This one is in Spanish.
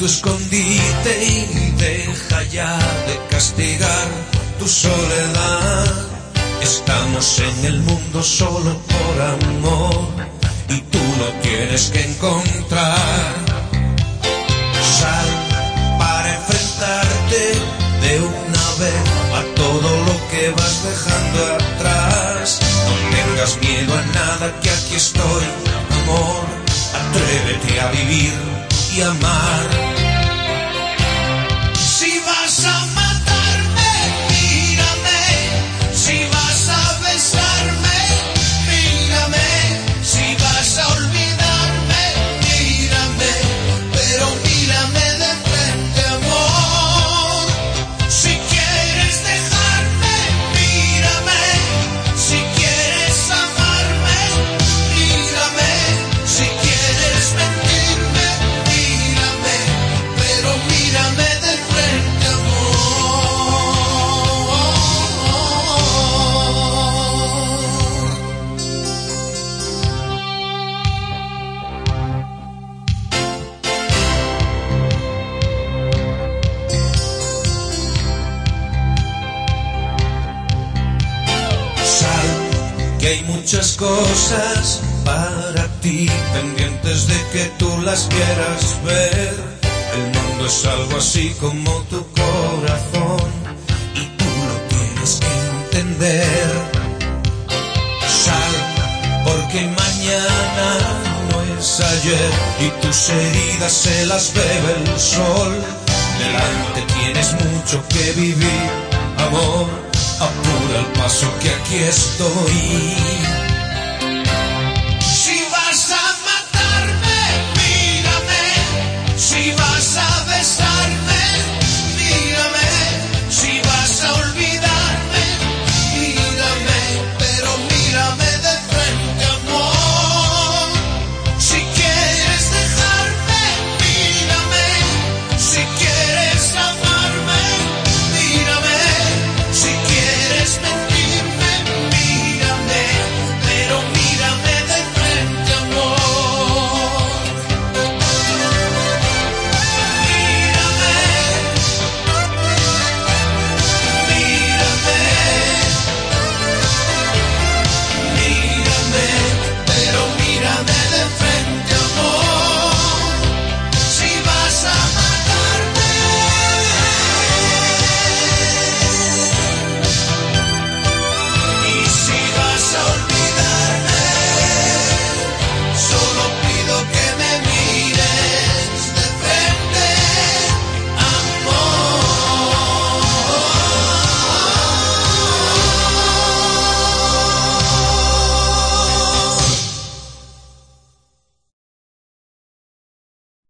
tu escondite y deja ya de castigar tu soledad. Estamos en el mundo solo por amor y tú lo tienes que encontrar. Sal para enfrentarte de una vez a todo lo que vas dejando atrás. No tengas miedo a nada que aquí estoy, amor. Atrévete a vivir y amar. Que hay muchas cosas para ti, pendientes de que tú las quieras ver. El mundo es algo así como tu corazón y tú lo tienes que entender. Sal, porque mañana no es ayer y tus heridas se las bebe el sol. Delante tienes mucho que vivir, amor, apura el paso que aquí estoy.